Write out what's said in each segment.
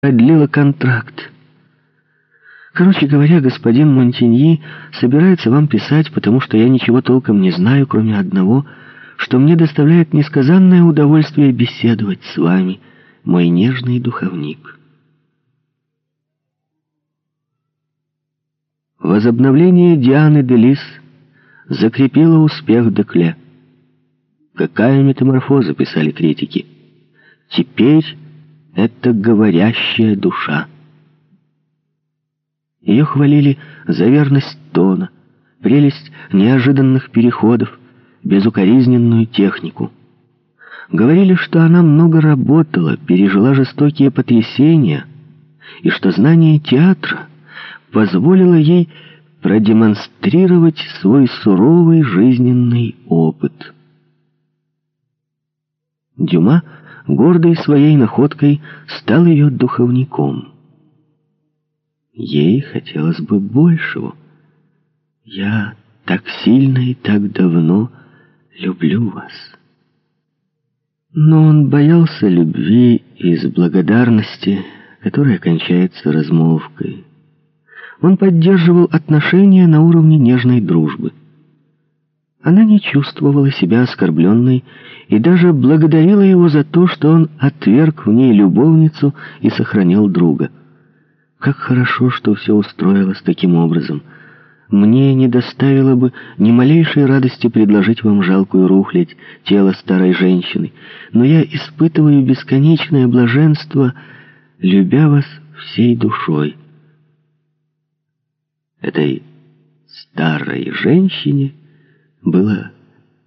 продлила контракт. Короче говоря, господин Монтеньи собирается вам писать, потому что я ничего толком не знаю, кроме одного, что мне доставляет несказанное удовольствие беседовать с вами, мой нежный духовник. Возобновление Дианы де Лис закрепило успех Декле. Какая метаморфоза, писали критики. Теперь это говорящая душа. Ее хвалили за верность тона, прелесть неожиданных переходов, безукоризненную технику. Говорили, что она много работала, пережила жестокие потрясения, и что знание театра позволило ей продемонстрировать свой суровый жизненный опыт. Дюма — гордой своей находкой, стал ее духовником. Ей хотелось бы большего. Я так сильно и так давно люблю вас. Но он боялся любви из благодарности, которая кончается размолвкой. Он поддерживал отношения на уровне нежной дружбы. Она не чувствовала себя оскорбленной и даже благодарила его за то, что он отверг в ней любовницу и сохранил друга. Как хорошо, что все устроилось таким образом. Мне не доставило бы ни малейшей радости предложить вам жалкую рухлядь тело старой женщины, но я испытываю бесконечное блаженство, любя вас всей душой. Этой старой женщине было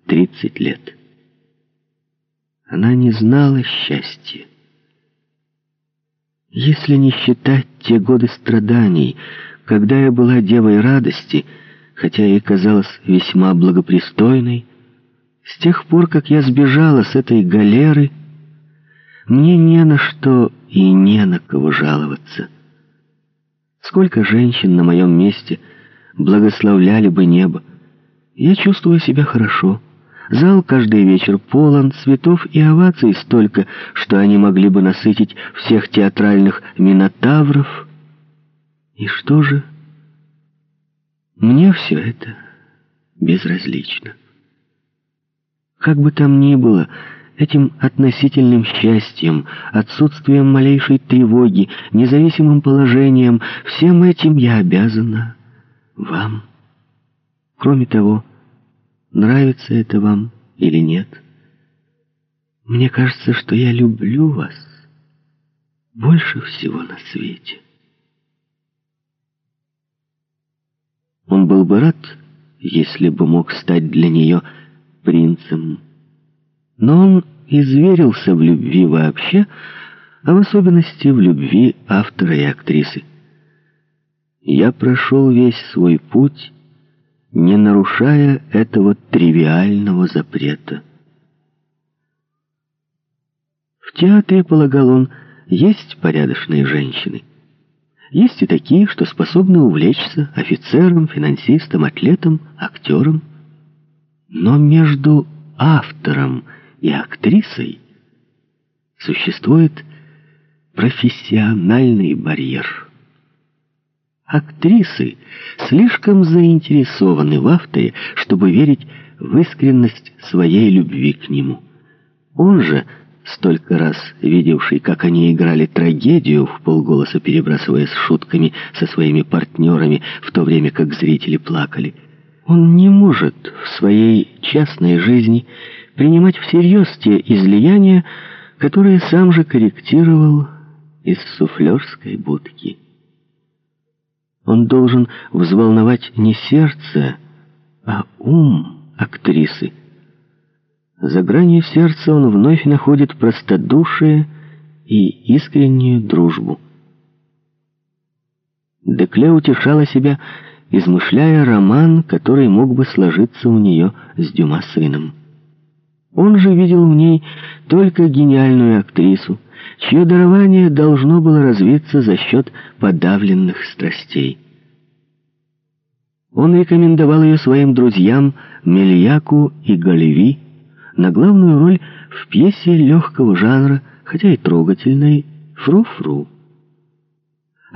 тридцать лет. Она не знала счастья. Если не считать те годы страданий, когда я была девой радости, хотя и казалась весьма благопристойной, с тех пор, как я сбежала с этой галеры, мне не на что и не на кого жаловаться. Сколько женщин на моем месте благословляли бы небо, я чувствую себя хорошо. Зал каждый вечер полон, цветов и оваций столько, что они могли бы насытить всех театральных минотавров. И что же? Мне все это безразлично. Как бы там ни было, этим относительным счастьем, отсутствием малейшей тревоги, независимым положением, всем этим я обязана вам. Кроме того, нравится это вам или нет, мне кажется, что я люблю вас больше всего на свете. Он был бы рад, если бы мог стать для нее принцем. Но он изверился в любви вообще, а в особенности в любви автора и актрисы. Я прошел весь свой путь не нарушая этого тривиального запрета. В театре, полагал он, есть порядочные женщины. Есть и такие, что способны увлечься офицером, финансистом, атлетом, актером. Но между автором и актрисой существует профессиональный барьер – Актрисы слишком заинтересованы в авторе, чтобы верить в искренность своей любви к нему. Он же, столько раз видевший, как они играли трагедию, в полголоса перебрасываясь шутками со своими партнерами, в то время как зрители плакали, он не может в своей частной жизни принимать всерьез те излияния, которые сам же корректировал из суфлерской будки. Он должен взволновать не сердце, а ум актрисы. За гранью сердца он вновь находит простодушие и искреннюю дружбу. Декле утешала себя, измышляя роман, который мог бы сложиться у нее с Дюма сыном. Он же видел в ней только гениальную актрису, чье дарование должно было развиться за счет подавленных страстей. Он рекомендовал ее своим друзьям Мельяку и Галеви на главную роль в пьесе легкого жанра, хотя и трогательной, «Фру-фру».